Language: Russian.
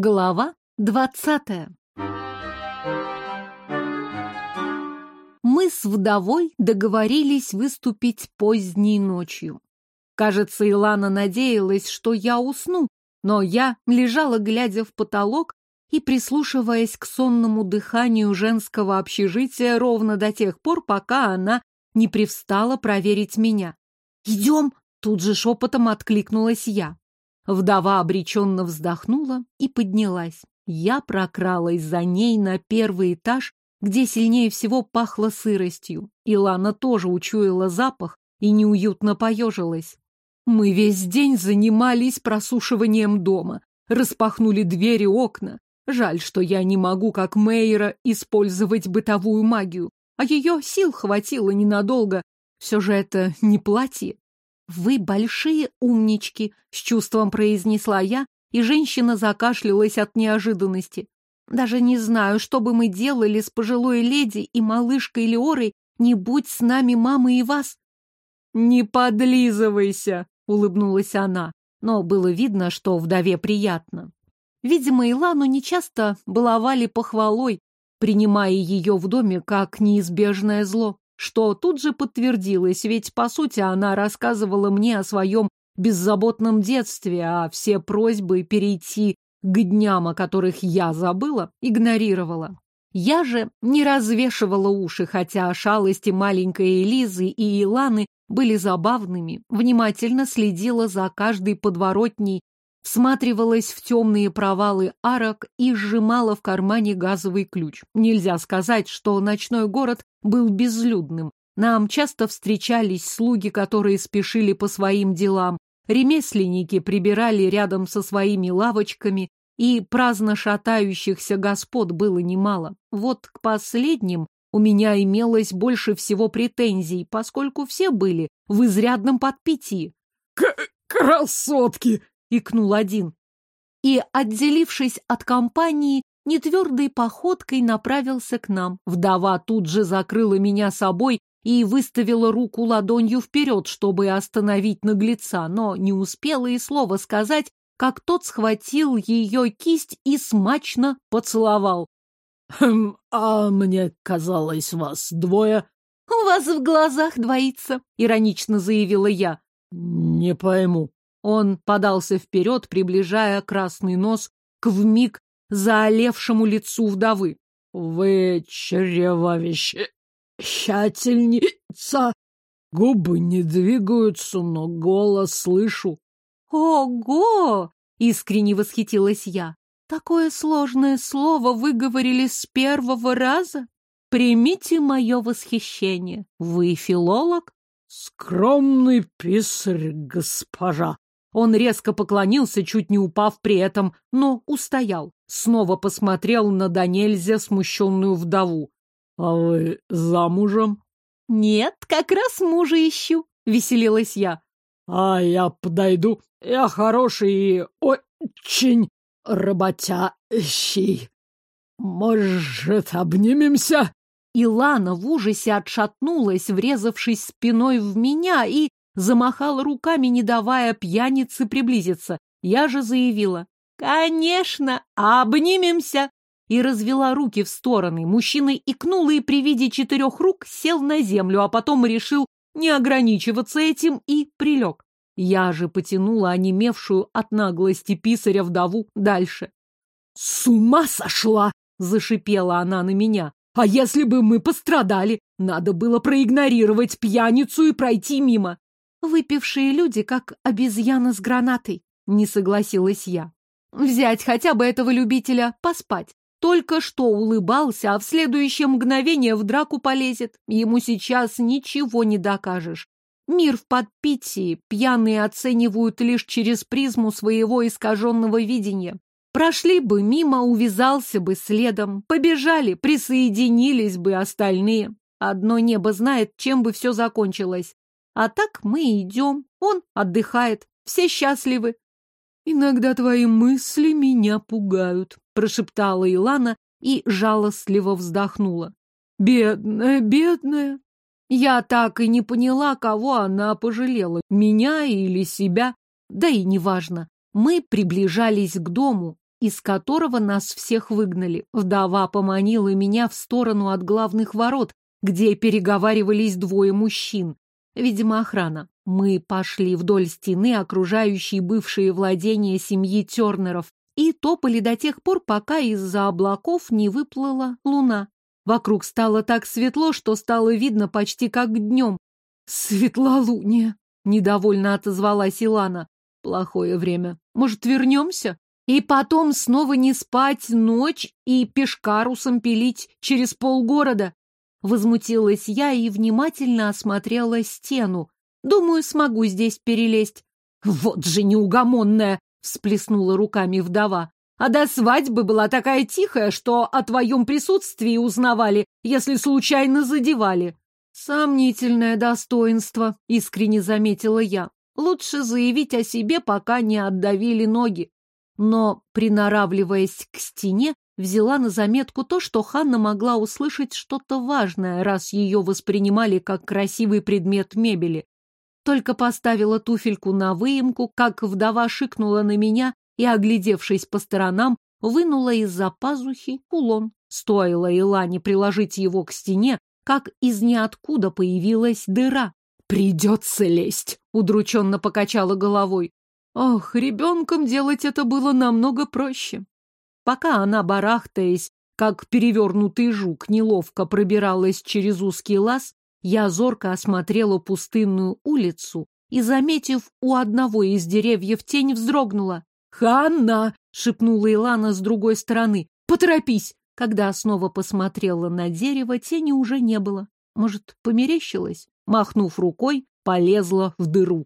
Глава двадцатая Мы с вдовой договорились выступить поздней ночью. Кажется, Илана надеялась, что я усну, но я лежала, глядя в потолок и прислушиваясь к сонному дыханию женского общежития ровно до тех пор, пока она не привстала проверить меня. «Идем!» — тут же шепотом откликнулась я. Вдова обреченно вздохнула и поднялась. Я прокралась за ней на первый этаж, где сильнее всего пахло сыростью. Илана тоже учуяла запах и неуютно поежилась. Мы весь день занимались просушиванием дома, распахнули двери окна. Жаль, что я не могу, как Мейра, использовать бытовую магию, а ее сил хватило ненадолго. Все же это не платье. «Вы большие умнички», — с чувством произнесла я, и женщина закашлялась от неожиданности. «Даже не знаю, что бы мы делали с пожилой леди и малышкой Леорой, не будь с нами мамы и вас». «Не подлизывайся», — улыбнулась она, но было видно, что вдове приятно. Видимо, Илану нечасто баловали похвалой, принимая ее в доме как неизбежное зло что тут же подтвердилось, ведь, по сути, она рассказывала мне о своем беззаботном детстве, а все просьбы перейти к дням, о которых я забыла, игнорировала. Я же не развешивала уши, хотя шалости маленькой Элизы и Иланы были забавными, внимательно следила за каждой подворотней, всматривалась в темные провалы арок и сжимала в кармане газовый ключ. Нельзя сказать, что ночной город был безлюдным. Нам часто встречались слуги, которые спешили по своим делам, ремесленники прибирали рядом со своими лавочками, и праздно шатающихся господ было немало. Вот к последним у меня имелось больше всего претензий, поскольку все были в изрядном подпитии. «Красотки!» — икнул один. И, отделившись от компании, нетвердой походкой направился к нам. Вдова тут же закрыла меня собой и выставила руку ладонью вперед, чтобы остановить наглеца, но не успела и слова сказать, как тот схватил ее кисть и смачно поцеловал. «Хм, а мне казалось, вас двое». «У вас в глазах двоится», — иронично заявила я. «Не пойму». Он подался вперед, приближая красный нос к вмиг заолевшему лицу вдовы. «Вы чревовещательница!» Губы не двигаются, но голос слышу. «Ого!» — искренне восхитилась я. «Такое сложное слово выговорили с первого раза? Примите мое восхищение. Вы филолог?» «Скромный писарь, госпожа!» Он резко поклонился, чуть не упав при этом, но устоял. Снова посмотрел на Данельзе смущенную вдову. «А вы замужем?» «Нет, как раз мужа ищу», — веселилась я. «А я подойду. Я хороший и очень работящий. Может, обнимемся?» Илана в ужасе отшатнулась, врезавшись спиной в меня, и замахала руками, не давая пьянице приблизиться. Я же заявила «Конечно, обнимемся!» и развела руки в стороны. Мужчина икнул и при виде четырех рук сел на землю, а потом решил не ограничиваться этим и прилег. Я же потянула онемевшую от наглости писаря вдову дальше. «С ума сошла!» — зашипела она на меня. «А если бы мы пострадали? Надо было проигнорировать пьяницу и пройти мимо. Выпившие люди, как обезьяна с гранатой, не согласилась я. Взять хотя бы этого любителя поспать. Только что улыбался, а в следующее мгновение в драку полезет. Ему сейчас ничего не докажешь. Мир в подпитии, пьяные оценивают лишь через призму своего искаженного видения. Прошли бы мимо, увязался бы следом, побежали, присоединились бы остальные. Одно небо знает, чем бы все закончилось. А так мы идем, он отдыхает, все счастливы. «Иногда твои мысли меня пугают», — прошептала Илана и жалостливо вздохнула. «Бедная, бедная!» Я так и не поняла, кого она пожалела, меня или себя. Да и неважно. Мы приближались к дому. из которого нас всех выгнали. Вдова поманила меня в сторону от главных ворот, где переговаривались двое мужчин. Видимо, охрана. Мы пошли вдоль стены, окружающей бывшие владения семьи Тернеров, и топали до тех пор, пока из-за облаков не выплыла луна. Вокруг стало так светло, что стало видно почти как днем. «Светлолуние!» — недовольно отозвалась Илана. «Плохое время. Может, вернемся?» И потом снова не спать ночь и пешкарусом пилить через полгорода. Возмутилась я и внимательно осмотрела стену. Думаю, смогу здесь перелезть. Вот же неугомонная! Всплеснула руками вдова. А до свадьбы была такая тихая, что о твоем присутствии узнавали, если случайно задевали. Сомнительное достоинство, искренне заметила я. Лучше заявить о себе, пока не отдавили ноги. Но, приноравливаясь к стене, взяла на заметку то, что Ханна могла услышать что-то важное, раз ее воспринимали как красивый предмет мебели. Только поставила туфельку на выемку, как вдова шикнула на меня и, оглядевшись по сторонам, вынула из-за пазухи кулон. Стоило Илане приложить его к стене, как из ниоткуда появилась дыра. «Придется лезть!» — удрученно покачала головой. Ох, ребенком делать это было намного проще. Пока она, барахтаясь, как перевернутый жук, неловко пробиралась через узкий лаз, я зорко осмотрела пустынную улицу и, заметив у одного из деревьев тень, вздрогнула. «Ханна!» — шепнула Илана с другой стороны. «Поторопись!» Когда снова посмотрела на дерево, тени уже не было. Может, померещилась? Махнув рукой, полезла в дыру.